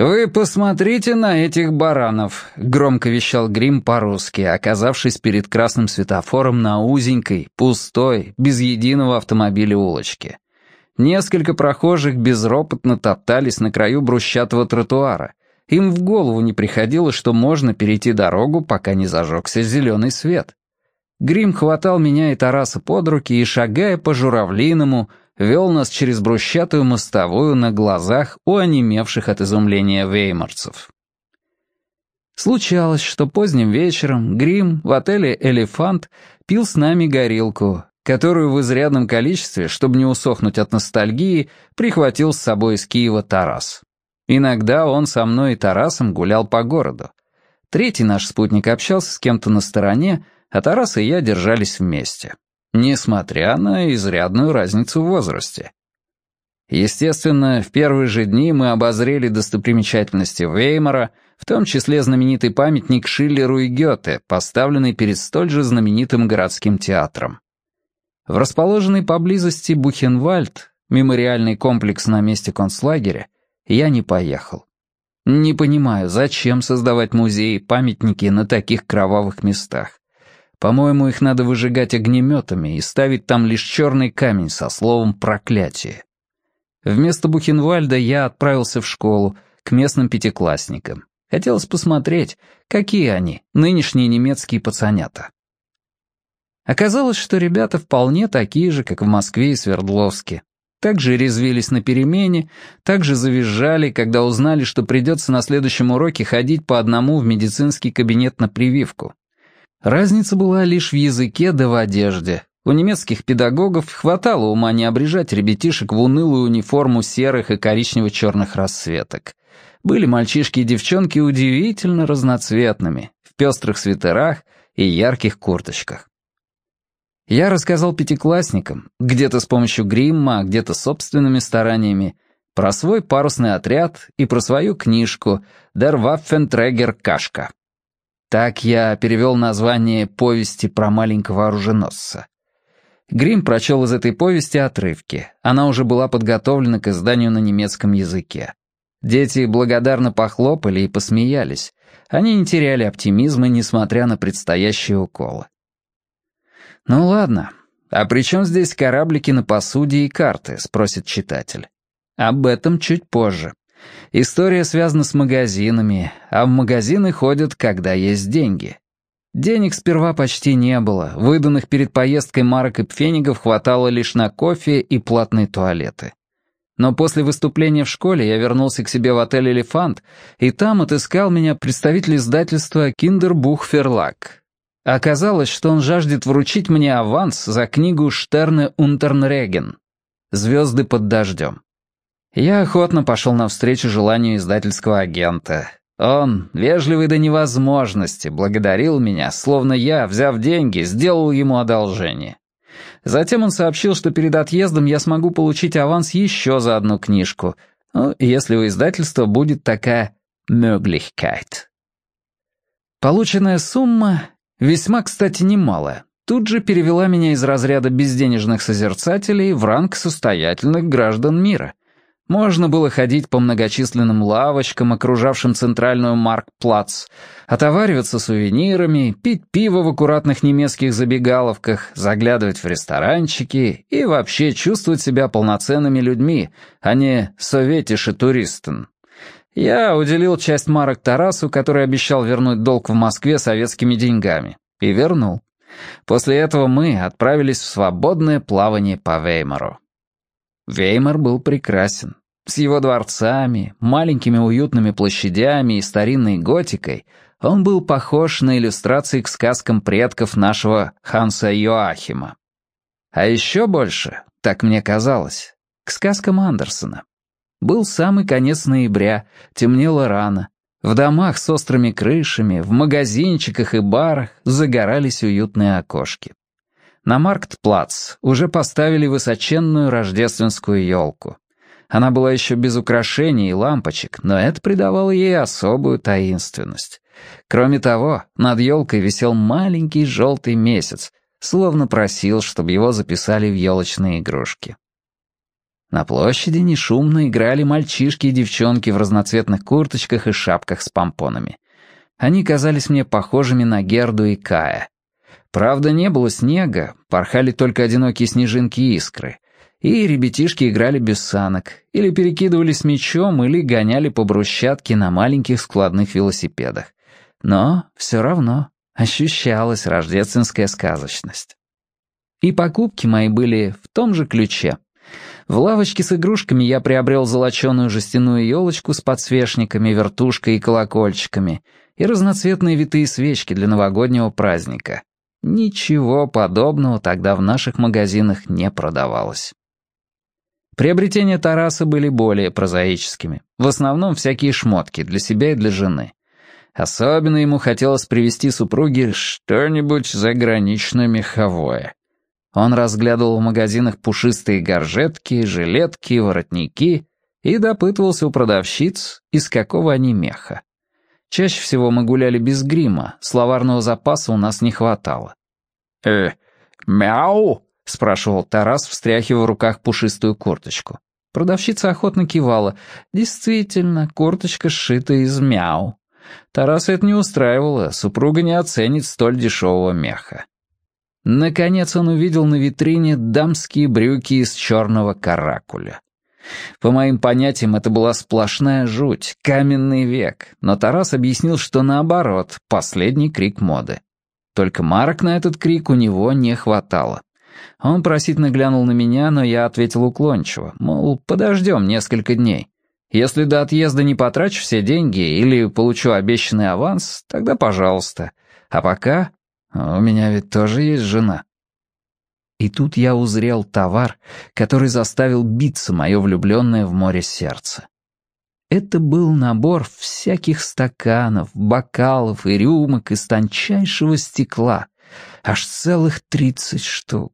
«Вы посмотрите на этих баранов», — громко вещал Грим по-русски, оказавшись перед красным светофором на узенькой, пустой, без единого автомобиля улочке. Несколько прохожих безропотно топтались на краю брусчатого тротуара. Им в голову не приходило, что можно перейти дорогу, пока не зажегся зеленый свет. Грим хватал меня и Тараса под руки и, шагая по журавлиному, вел нас через брусчатую мостовую на глазах у онемевших от изумления веймарцев. Случалось, что поздним вечером Грим в отеле «Элефант» пил с нами горилку, которую в изрядном количестве, чтобы не усохнуть от ностальгии, прихватил с собой из Киева Тарас. Иногда он со мной и Тарасом гулял по городу. Третий наш спутник общался с кем-то на стороне, а Тарас и я держались вместе несмотря на изрядную разницу в возрасте. Естественно, в первые же дни мы обозрели достопримечательности Веймара, в том числе знаменитый памятник Шиллеру и Гёте, поставленный перед столь же знаменитым городским театром. В расположенный поблизости Бухенвальд, мемориальный комплекс на месте концлагеря, я не поехал. Не понимаю, зачем создавать музеи и памятники на таких кровавых местах. По-моему, их надо выжигать огнеметами и ставить там лишь черный камень со словом «проклятие». Вместо Бухенвальда я отправился в школу, к местным пятиклассникам. Хотелось посмотреть, какие они, нынешние немецкие пацанята. Оказалось, что ребята вполне такие же, как в Москве и Свердловске. Также резвились на перемене, также завизжали, когда узнали, что придется на следующем уроке ходить по одному в медицинский кабинет на прививку. Разница была лишь в языке да в одежде. У немецких педагогов хватало ума не обрежать ребятишек в унылую униформу серых и коричнево-черных расцветок. Были мальчишки и девчонки удивительно разноцветными, в пестрых свитерах и ярких курточках. Я рассказал пятиклассникам, где-то с помощью гримма, а где-то собственными стараниями, про свой парусный отряд и про свою книжку «Der Waffenträger Кашка». Так я перевел название повести про маленького оруженосца. Грим прочел из этой повести отрывки. Она уже была подготовлена к изданию на немецком языке. Дети благодарно похлопали и посмеялись. Они не теряли оптимизма, несмотря на предстоящие уколы. «Ну ладно, а при чем здесь кораблики на посуде и карты?» — спросит читатель. Об этом чуть позже. История связана с магазинами, а в магазины ходят, когда есть деньги. Денег сперва почти не было, выданных перед поездкой марок и пфенигов хватало лишь на кофе и платные туалеты. Но после выступления в школе я вернулся к себе в отель «Элефант», и там отыскал меня представитель издательства «Киндербух Ферлаг». Оказалось, что он жаждет вручить мне аванс за книгу «Штерне Унтернреген» «Звезды под дождем». Я охотно пошел навстречу желанию издательского агента. Он, вежливый до невозможности, благодарил меня, словно я, взяв деньги, сделал ему одолжение. Затем он сообщил, что перед отъездом я смогу получить аванс еще за одну книжку, ну, если у издательства будет такая «Möglichkeit». Полученная сумма, весьма, кстати, немалая, тут же перевела меня из разряда безденежных созерцателей в ранг состоятельных граждан мира — можно было ходить по многочисленным лавочкам, окружавшим центральную Маркплац, отовариваться сувенирами, пить пиво в аккуратных немецких забегаловках, заглядывать в ресторанчики и вообще чувствовать себя полноценными людьми, а не советиши туристен. Я уделил часть марок Тарасу, который обещал вернуть долг в Москве советскими деньгами, и вернул. После этого мы отправились в свободное плавание по Веймару. Веймар был прекрасен. С его дворцами, маленькими уютными площадями и старинной готикой он был похож на иллюстрации к сказкам предков нашего Ханса Йоахима. А еще больше, так мне казалось, к сказкам Андерсона. Был самый конец ноября, темнело рано. В домах с острыми крышами, в магазинчиках и барах загорались уютные окошки. На Марктплац уже поставили высоченную рождественскую елку. Она была еще без украшений и лампочек, но это придавало ей особую таинственность. Кроме того, над елкой висел маленький желтый месяц, словно просил, чтобы его записали в елочные игрушки. На площади нешумно играли мальчишки и девчонки в разноцветных курточках и шапках с помпонами. Они казались мне похожими на Герду и Кая. Правда, не было снега, порхали только одинокие снежинки и искры. И ребятишки играли без санок, или перекидывались мячом, или гоняли по брусчатке на маленьких складных велосипедах. Но все равно ощущалась рождественская сказочность. И покупки мои были в том же ключе. В лавочке с игрушками я приобрел золоченую жестяную елочку с подсвечниками, вертушкой и колокольчиками и разноцветные витые свечки для новогоднего праздника. Ничего подобного тогда в наших магазинах не продавалось. Приобретения Тараса были более прозаическими. В основном всякие шмотки для себя и для жены. Особенно ему хотелось привезти супруге что-нибудь загранично-меховое. Он разглядывал в магазинах пушистые горжетки, жилетки, воротники и допытывался у продавщиц, из какого они меха. Чаще всего мы гуляли без грима, словарного запаса у нас не хватало. «Э, мяу!» — спрашивал Тарас, встряхивая в руках пушистую курточку. Продавщица охотно кивала. «Действительно, курточка сшита из мяу». Тарас это не устраивало, супруга не оценит столь дешевого меха. Наконец он увидел на витрине дамские брюки из черного каракуля. По моим понятиям, это была сплошная жуть, каменный век, но Тарас объяснил, что наоборот, последний крик моды. Только марок на этот крик у него не хватало. Он просительно глянул на меня, но я ответил уклончиво, мол, подождем несколько дней. Если до отъезда не потрачу все деньги или получу обещанный аванс, тогда пожалуйста. А пока у меня ведь тоже есть жена. И тут я узрел товар, который заставил биться мое влюбленное в море сердце. Это был набор всяких стаканов, бокалов и рюмок из тончайшего стекла. Аж целых тридцать штук.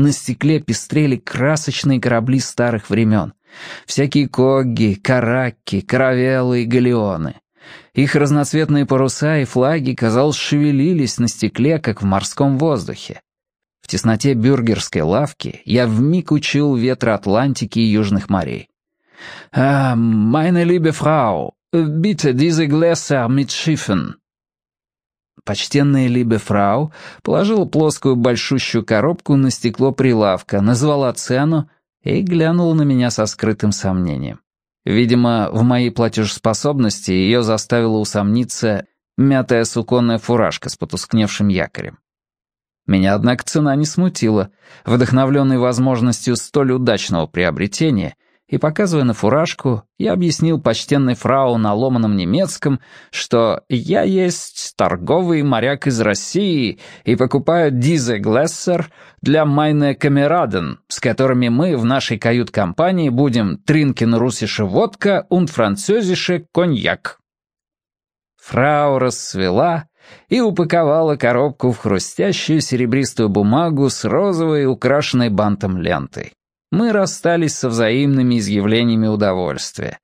На стекле пестрели красочные корабли старых времен. Всякие когги, каракки, каравеллы и галеоны. Их разноцветные паруса и флаги, казалось, шевелились на стекле, как в морском воздухе. В тесноте бюргерской лавки я вмиг учил ветра Атлантики и Южных морей. «А, meine liebe Frau, bitte diese Gläser mit Schiffen». Почтенная Либе Фрау положила плоскую большущую коробку на стекло прилавка, назвала цену и глянула на меня со скрытым сомнением. Видимо, в моей платежеспособности ее заставила усомниться мятая суконная фуражка с потускневшим якорем. Меня, однако, цена не смутила. Вдохновленный возможностью столь удачного приобретения — и, показывая на фуражку, я объяснил почтенной фрау на ломаном немецком, что я есть торговый моряк из России и покупаю дизе Глессер для майне камераден, с которыми мы в нашей кают-компании будем тринкен русише водка und французише коньяк. Фрау расцвела и упаковала коробку в хрустящую серебристую бумагу с розовой, украшенной бантом лентой мы расстались со взаимными изъявлениями удовольствия.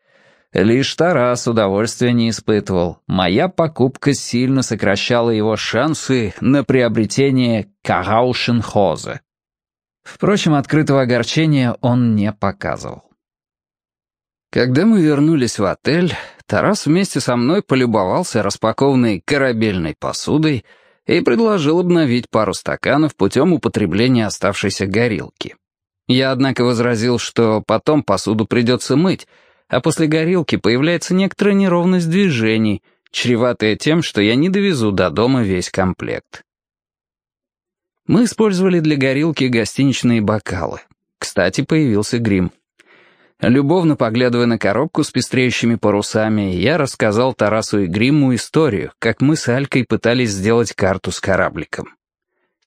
Лишь Тарас удовольствия не испытывал. Моя покупка сильно сокращала его шансы на приобретение Караушенхозе. Впрочем, открытого огорчения он не показывал. Когда мы вернулись в отель, Тарас вместе со мной полюбовался распакованной корабельной посудой и предложил обновить пару стаканов путем употребления оставшейся горилки. Я, однако, возразил, что потом посуду придется мыть, а после горилки появляется некоторая неровность движений, чреватая тем, что я не довезу до дома весь комплект. Мы использовали для горилки гостиничные бокалы. Кстати, появился грим. Любовно поглядывая на коробку с пестреющими парусами, я рассказал Тарасу и Гримму историю, как мы с Алькой пытались сделать карту с корабликом.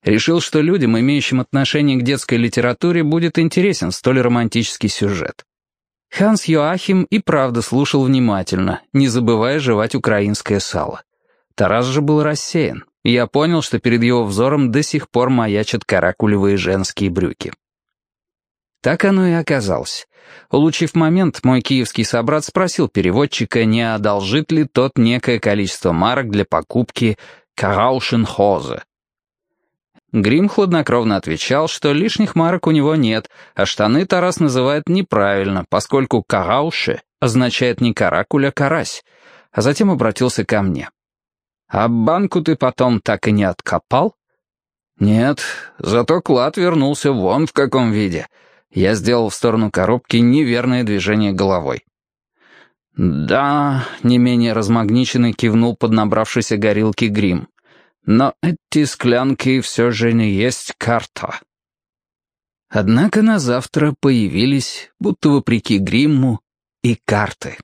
Решил, что людям, имеющим отношение к детской литературе, будет интересен столь романтический сюжет. Ханс Йоахим и правда слушал внимательно, не забывая жевать украинское сало. Тарас же был рассеян, и я понял, что перед его взором до сих пор маячат каракулевые женские брюки. Так оно и оказалось. Улучив момент, мой киевский собрат спросил переводчика, не одолжит ли тот некое количество марок для покупки «Караушенхозе», Грим хладнокровно отвечал, что лишних марок у него нет, а штаны Тарас называет неправильно, поскольку «карауше» означает не «каракуль», а «карась», а затем обратился ко мне. «А банку ты потом так и не откопал?» «Нет, зато клад вернулся вон в каком виде». Я сделал в сторону коробки неверное движение головой. «Да», — не менее размагниченный кивнул под набравшийся горилки грим. «Но эти склянки все же не есть карта». Однако на завтра появились, будто вопреки гримму, и карты.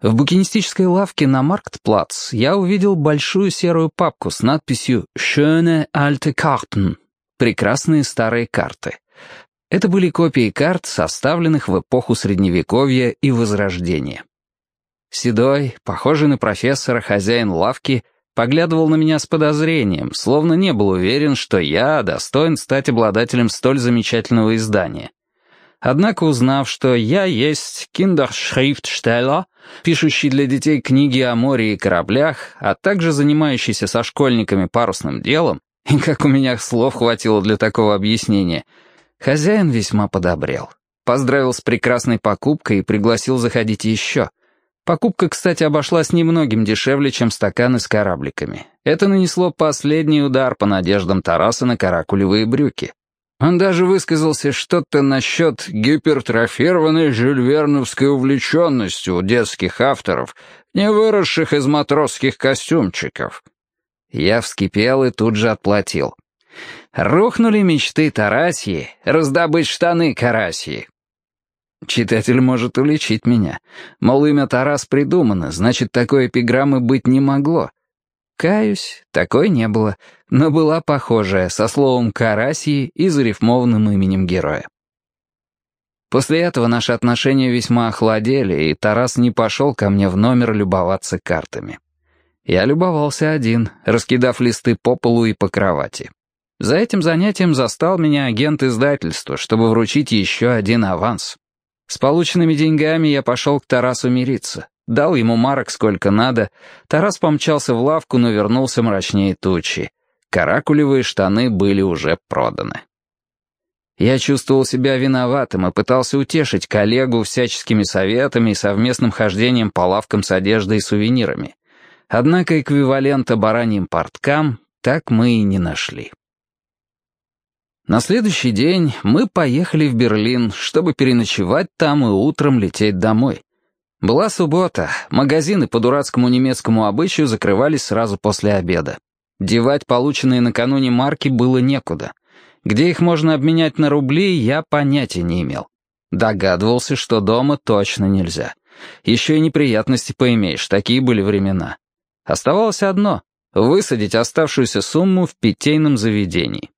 В букинистической лавке на Марктплац я увидел большую серую папку с надписью «Schöne alte Karten» — «Прекрасные старые карты». Это были копии карт, составленных в эпоху Средневековья и Возрождения. Седой, похожий на профессора хозяин лавки, поглядывал на меня с подозрением, словно не был уверен, что я достоин стать обладателем столь замечательного издания. Однако, узнав, что я есть киндершрифтштеллер, пишущий для детей книги о море и кораблях, а также занимающийся со школьниками парусным делом, и как у меня слов хватило для такого объяснения — Хозяин весьма подобрел. Поздравил с прекрасной покупкой и пригласил заходить еще. Покупка, кстати, обошлась немногим дешевле, чем стаканы с корабликами. Это нанесло последний удар по надеждам Тараса на каракулевые брюки. Он даже высказался что-то насчет гипертрофированной жюльверновской увлеченности у детских авторов, не выросших из матросских костюмчиков. Я вскипел и тут же отплатил. Рухнули мечты Тарасьи, раздобыть штаны Карасьи. Читатель может уличить меня. Мол, имя Тарас придумано, значит, такой эпиграммы быть не могло. Каюсь, такой не было, но была похожая, со словом «карасьи» и зарифмованным именем героя. После этого наши отношения весьма охладели, и Тарас не пошел ко мне в номер любоваться картами. Я любовался один, раскидав листы по полу и по кровати. За этим занятием застал меня агент издательства, чтобы вручить еще один аванс. С полученными деньгами я пошел к Тарасу мириться. Дал ему марок сколько надо. Тарас помчался в лавку, но вернулся мрачнее тучи. Каракулевые штаны были уже проданы. Я чувствовал себя виноватым и пытался утешить коллегу всяческими советами и совместным хождением по лавкам с одеждой и сувенирами. Однако эквивалента бараньим порткам так мы и не нашли. На следующий день мы поехали в Берлин, чтобы переночевать там и утром лететь домой. Была суббота, магазины по дурацкому немецкому обычаю закрывались сразу после обеда. Девать полученные накануне марки было некуда. Где их можно обменять на рубли, я понятия не имел. Догадывался, что дома точно нельзя. Еще и неприятности поимеешь, такие были времена. Оставалось одно — высадить оставшуюся сумму в питейном заведении.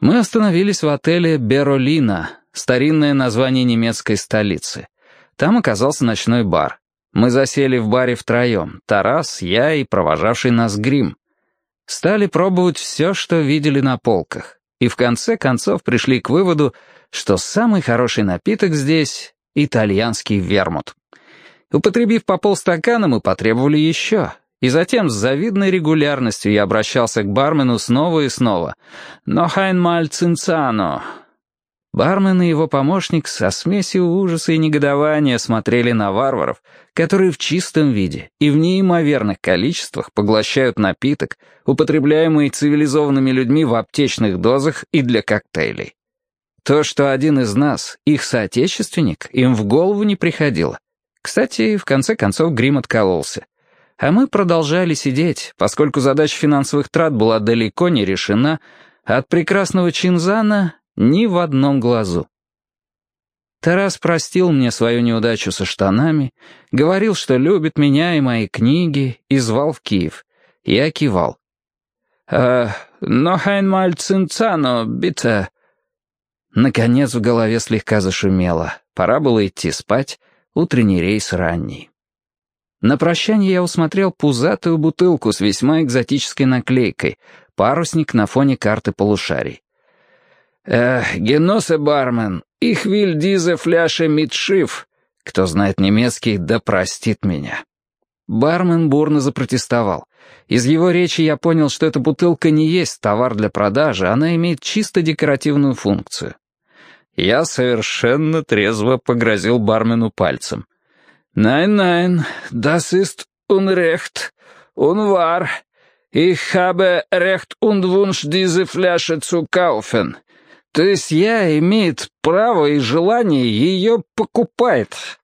Мы остановились в отеле «Беролина», старинное название немецкой столицы. Там оказался ночной бар. Мы засели в баре втроем, Тарас, я и провожавший нас Грим. Стали пробовать все, что видели на полках, и в конце концов пришли к выводу, что самый хороший напиток здесь — итальянский вермут. Употребив по полстакана, мы потребовали еще, и затем с завидной регулярностью я обращался к бармену снова и снова. «Но хайнмаль цинцано». Бармен и его помощник со смесью ужаса и негодования смотрели на варваров, которые в чистом виде и в неимоверных количествах поглощают напиток, употребляемый цивилизованными людьми в аптечных дозах и для коктейлей. То, что один из нас, их соотечественник, им в голову не приходило. Кстати, в конце концов Грим откололся. А мы продолжали сидеть, поскольку задача финансовых трат была далеко не решена, а от прекрасного Чинзана ни в одном глазу. Тарас простил мне свою неудачу со штанами, говорил, что любит меня и мои книги, и звал в Киев. Я кивал. «Э, «Но хайнмаль цинцано, биtte...» Наконец в голове слегка зашумело. Пора было идти спать, утренний рейс ранний. На прощание я усмотрел пузатую бутылку с весьма экзотической наклейкой, парусник на фоне карты полушарий. «Эх, геносе бармен, их виль дизе фляше митшиф». Кто знает немецкий, да простит меня. Бармен бурно запротестовал. Из его речи я понял, что эта бутылка не есть товар для продажи, она имеет чисто декоративную функцию. Я совершенно трезво погрозил бармену пальцем. «Nein-nein, das ist Unrecht, Unwahr. Ich habe Recht und Wunsch, diese Flasche zu kaufen. То есть я имеет право и желание ее покупать».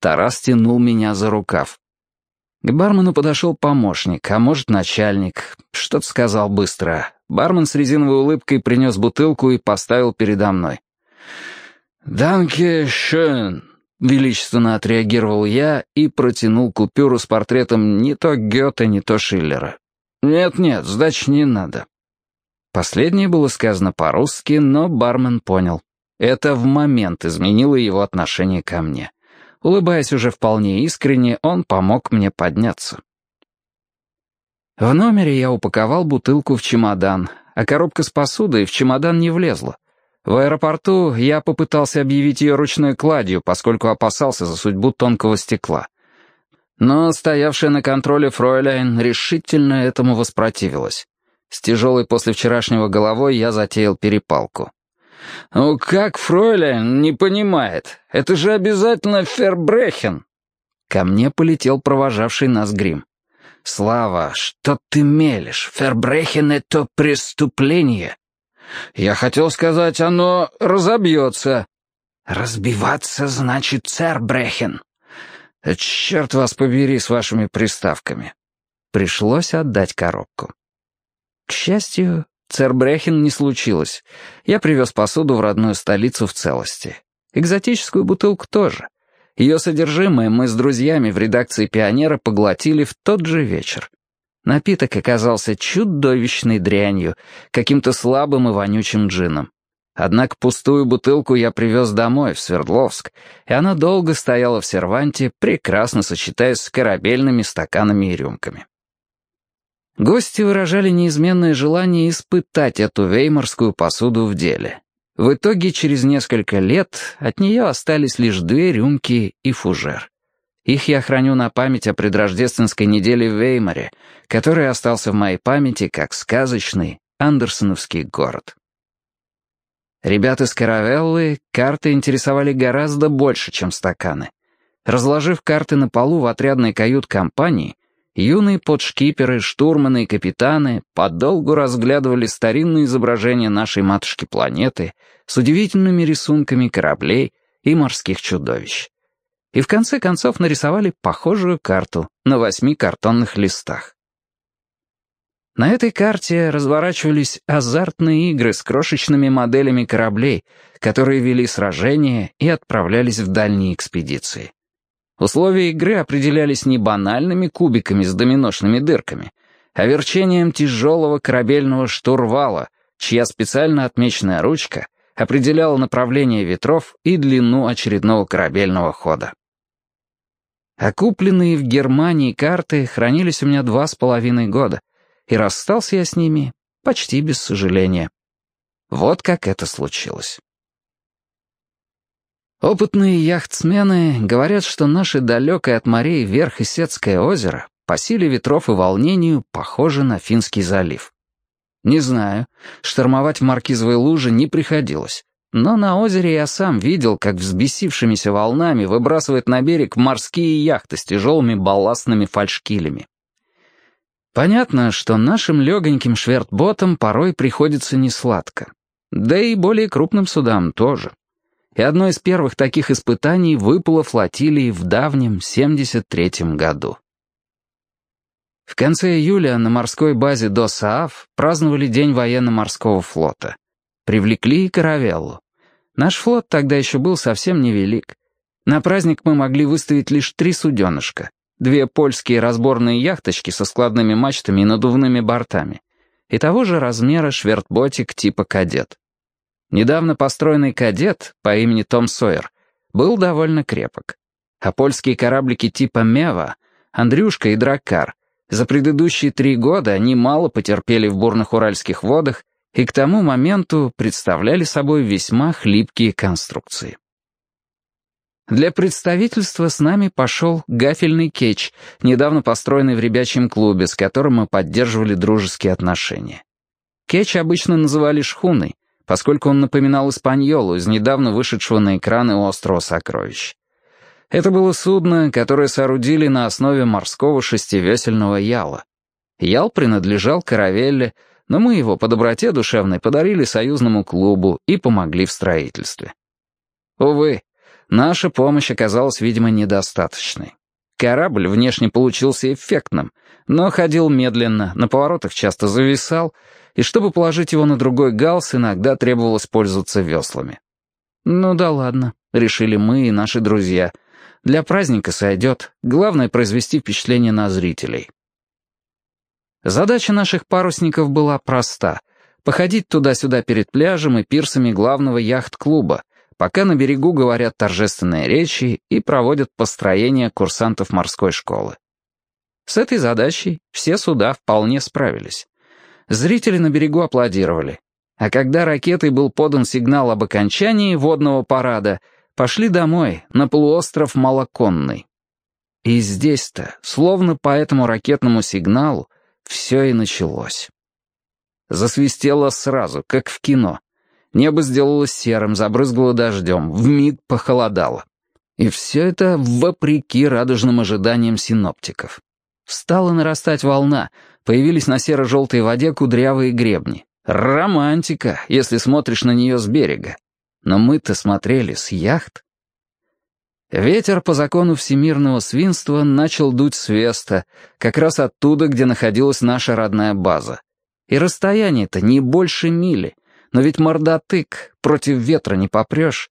Тарас тянул меня за рукав. К бармену подошел помощник, а может, начальник. Что-то сказал быстро. Бармен с резиновой улыбкой принес бутылку и поставил передо мной. «Данке шön», — величественно отреагировал я и протянул купюру с портретом не то Гёте, не то Шиллера. «Нет-нет, сдачи не надо». Последнее было сказано по-русски, но бармен понял. Это в момент изменило его отношение ко мне. Улыбаясь уже вполне искренне, он помог мне подняться. В номере я упаковал бутылку в чемодан, а коробка с посудой в чемодан не влезла. В аэропорту я попытался объявить ее ручной кладью, поскольку опасался за судьбу тонкого стекла. Но стоявшая на контроле Фройляйн решительно этому воспротивилась. С тяжелой после вчерашнего головой я затеял перепалку. «Ну как Фройлен не понимает? Это же обязательно Фербрехен!» Ко мне полетел провожавший нас грим. «Слава, что ты мелешь? Фербрехен — это преступление!» «Я хотел сказать, оно разобьется!» «Разбиваться значит цербрехен!» «Черт вас побери с вашими приставками!» Пришлось отдать коробку. К счастью, Цербрехен не случилось. Я привез посуду в родную столицу в целости. Экзотическую бутылку тоже. Ее содержимое мы с друзьями в редакции «Пионера» поглотили в тот же вечер. Напиток оказался чудовищной дрянью, каким-то слабым и вонючим джином. Однако пустую бутылку я привез домой, в Свердловск, и она долго стояла в серванте, прекрасно сочетаясь с корабельными стаканами и рюмками. Гости выражали неизменное желание испытать эту веймарскую посуду в деле. В итоге через несколько лет от нее остались лишь две рюмки и фужер. Их я храню на память о предрождественской неделе в Веймаре, который остался в моей памяти как сказочный андерсоновский город. Ребята с каравеллы карты интересовали гораздо больше, чем стаканы. Разложив карты на полу в отрядной кают-компании, Юные подшкиперы, штурманы и капитаны подолгу разглядывали старинные изображения нашей матушки-планеты с удивительными рисунками кораблей и морских чудовищ. И в конце концов нарисовали похожую карту на восьми картонных листах. На этой карте разворачивались азартные игры с крошечными моделями кораблей, которые вели сражения и отправлялись в дальние экспедиции. Условия игры определялись не банальными кубиками с доминошными дырками, а верчением тяжелого корабельного штурвала, чья специально отмеченная ручка определяла направление ветров и длину очередного корабельного хода. Окупленные в Германии карты хранились у меня два с половиной года, и расстался я с ними почти без сожаления. Вот как это случилось. Опытные яхтсмены говорят, что наше далекое от морей Верх-Исетское озеро по силе ветров и волнению похоже на Финский залив. Не знаю, штормовать в Маркизовой луже не приходилось, но на озере я сам видел, как взбесившимися волнами выбрасывает на берег морские яхты с тяжелыми балластными фальшкилями. Понятно, что нашим легоньким швертботам порой приходится несладко. Да и более крупным судам тоже и одно из первых таких испытаний выпало флотилии в давнем 73-м году. В конце июля на морской базе Досааф праздновали День военно-морского флота. Привлекли и каравеллу. Наш флот тогда еще был совсем невелик. На праздник мы могли выставить лишь три суденышка. Две польские разборные яхточки со складными мачтами и надувными бортами. И того же размера швертботик типа «Кадет». Недавно построенный кадет по имени Том Сойер был довольно крепок. А польские кораблики типа «Мева», «Андрюшка» и «Драккар» за предыдущие три года немало потерпели в бурных уральских водах и к тому моменту представляли собой весьма хлипкие конструкции. Для представительства с нами пошел гафельный кетч, недавно построенный в ребячьем клубе, с которым мы поддерживали дружеские отношения. Кетч обычно называли шхуной, поскольку он напоминал испаньолу из недавно вышедшего на экраны «Острова сокровищ». Это было судно, которое соорудили на основе морского шестивесельного яла. Ял принадлежал каравелле, но мы его по доброте душевной подарили союзному клубу и помогли в строительстве. Увы, наша помощь оказалась, видимо, недостаточной. Корабль внешне получился эффектным, но ходил медленно, на поворотах часто зависал, и чтобы положить его на другой галс, иногда требовалось пользоваться веслами. «Ну да ладно», — решили мы и наши друзья. «Для праздника сойдет. Главное — произвести впечатление на зрителей». Задача наших парусников была проста — походить туда-сюда перед пляжем и пирсами главного яхт-клуба, пока на берегу говорят торжественные речи и проводят построение курсантов морской школы. С этой задачей все суда вполне справились. Зрители на берегу аплодировали. А когда ракетой был подан сигнал об окончании водного парада, пошли домой, на полуостров Малоконный. И здесь-то, словно по этому ракетному сигналу, все и началось. Засвистело сразу, как в кино. Небо сделалось серым, забрызгало дождем, вмиг похолодало. И все это вопреки радужным ожиданиям синоптиков. Стала нарастать волна, появились на серо-желтой воде кудрявые гребни. Романтика, если смотришь на нее с берега. Но мы-то смотрели с яхт. Ветер по закону всемирного свинства начал дуть с Веста, как раз оттуда, где находилась наша родная база. И расстояние-то не больше мили, но ведь мордотык, против ветра не попрешь.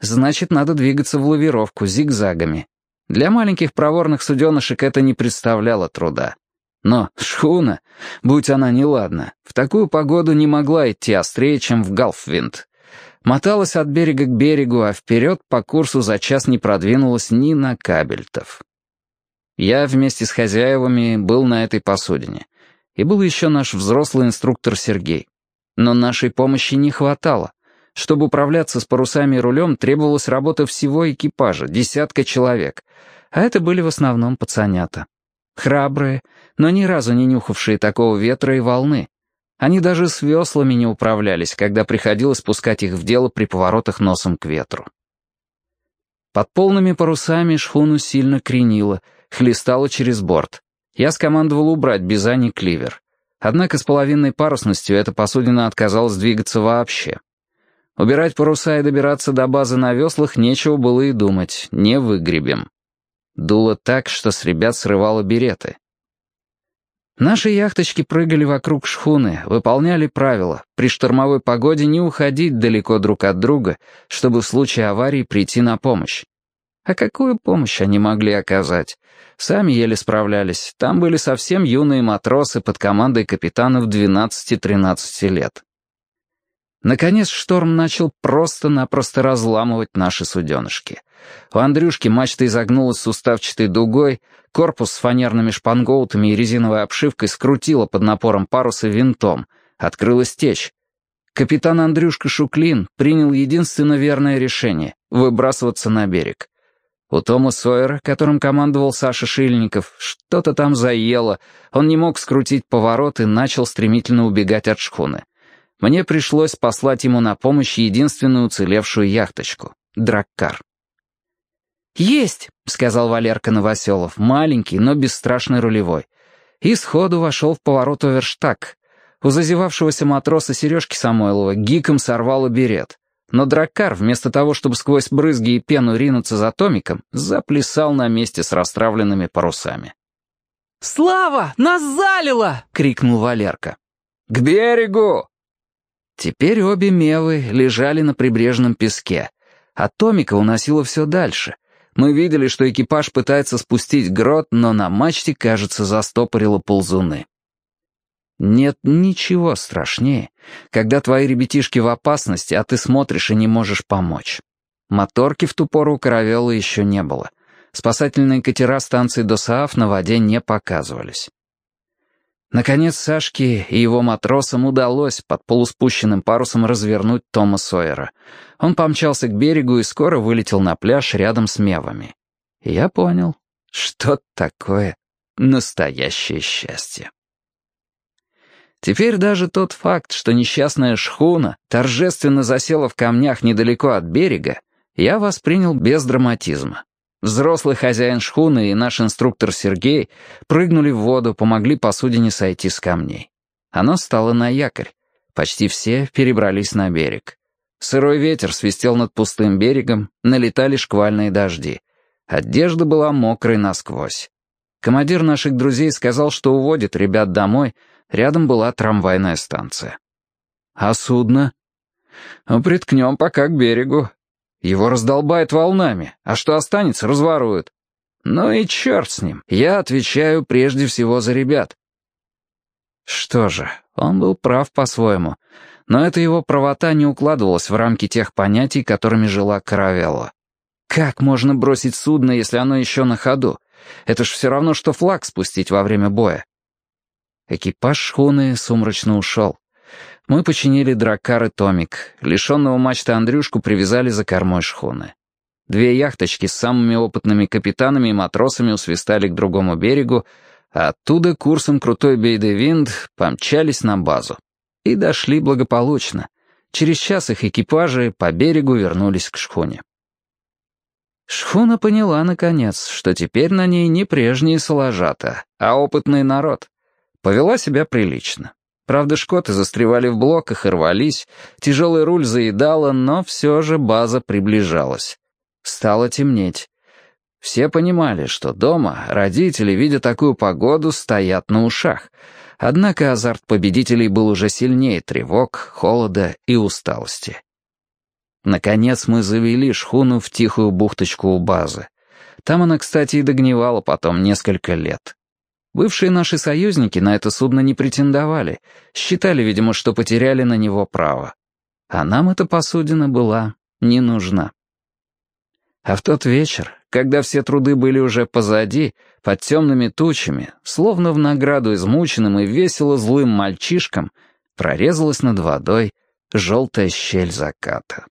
Значит, надо двигаться в лавировку зигзагами. Для маленьких проворных суденышек это не представляло труда. Но шхуна, будь она неладна, в такую погоду не могла идти острее, чем в Галфвинд. Моталась от берега к берегу, а вперед по курсу за час не продвинулась ни на кабельтов. Я вместе с хозяевами был на этой посудине. И был еще наш взрослый инструктор Сергей. Но нашей помощи не хватало. Чтобы управляться с парусами и рулем, требовалась работа всего экипажа, десятка человек. А это были в основном пацанята. Храбрые, но ни разу не нюхавшие такого ветра и волны. Они даже с веслами не управлялись, когда приходилось пускать их в дело при поворотах носом к ветру. Под полными парусами шхуну сильно кренило, хлестало через борт. Я скомандовал убрать Бизани кливер. Однако с половинной парусностью эта посудина отказалась двигаться вообще. Убирать паруса и добираться до базы на веслах нечего было и думать, не выгребем. Дуло так, что с ребят срывало береты. Наши яхточки прыгали вокруг шхуны, выполняли правила, при штормовой погоде не уходить далеко друг от друга, чтобы в случае аварии прийти на помощь. А какую помощь они могли оказать? Сами еле справлялись, там были совсем юные матросы под командой капитанов 12-13 лет. Наконец шторм начал просто-напросто разламывать наши суденышки. У Андрюшки мачта изогнулась суставчатой дугой, корпус с фанерными шпангоутами и резиновой обшивкой скрутило под напором паруса винтом. Открылась течь. Капитан Андрюшка Шуклин принял единственно верное решение — выбрасываться на берег. У Тома Сойера, которым командовал Саша Шильников, что-то там заело, он не мог скрутить поворот и начал стремительно убегать от шхуны мне пришлось послать ему на помощь единственную уцелевшую яхточку — Драккар. «Есть!» — сказал Валерка Новоселов, маленький, но бесстрашный рулевой. И сходу вошел в поворот оверштаг. У зазевавшегося матроса Сережки Самойлова гиком сорвало берет. Но Драккар, вместо того, чтобы сквозь брызги и пену ринуться за Томиком, заплясал на месте с расстравленными парусами. «Слава! Нас залило!» — крикнул Валерка. «К берегу!» Теперь обе Мевы лежали на прибрежном песке, а Томика уносила все дальше. Мы видели, что экипаж пытается спустить грот, но на мачте, кажется, застопорило ползуны. Нет ничего страшнее, когда твои ребятишки в опасности, а ты смотришь и не можешь помочь. Моторки в ту пору у каравелла еще не было. Спасательные катера станции Досааф на воде не показывались. Наконец Сашке и его матросам удалось под полуспущенным парусом развернуть Тома Сойера. Он помчался к берегу и скоро вылетел на пляж рядом с мевами. Я понял, что такое настоящее счастье. Теперь даже тот факт, что несчастная шхуна торжественно засела в камнях недалеко от берега, я воспринял без драматизма. Взрослый хозяин шхуны и наш инструктор Сергей прыгнули в воду, помогли посудине сойти с камней. Оно стало на якорь. Почти все перебрались на берег. Сырой ветер свистел над пустым берегом, налетали шквальные дожди. Одежда была мокрой насквозь. Командир наших друзей сказал, что уводит ребят домой, рядом была трамвайная станция. «А судно?» «Приткнем пока к берегу. Его раздолбает волнами, а что останется, разворуют. Ну и черт с ним, я отвечаю прежде всего за ребят. Что же, он был прав по-своему, но эта его правота не укладывалась в рамки тех понятий, которыми жила Каравелла. Как можно бросить судно, если оно еще на ходу? Это ж все равно, что флаг спустить во время боя. Экипаж шхуны сумрачно ушел. Мы починили драккар и томик. Лишенного мачты Андрюшку привязали за кормой шхуны. Две яхточки с самыми опытными капитанами и матросами усвистали к другому берегу, а оттуда курсом крутой бейдевинд помчались на базу. И дошли благополучно. Через час их экипажи по берегу вернулись к шхуне. Шхуна поняла, наконец, что теперь на ней не прежние соложата, а опытный народ. Повела себя прилично. Правда, шкоты застревали в блоках и рвались, тяжелый руль заедало, но все же база приближалась. Стало темнеть. Все понимали, что дома родители, видя такую погоду, стоят на ушах. Однако азарт победителей был уже сильнее тревог, холода и усталости. Наконец мы завели шхуну в тихую бухточку у базы. Там она, кстати, и догнивала потом несколько лет. Бывшие наши союзники на это судно не претендовали, считали, видимо, что потеряли на него право. А нам эта посудина была не нужна. А в тот вечер, когда все труды были уже позади, под темными тучами, словно в награду измученным и весело злым мальчишкам, прорезалась над водой желтая щель заката.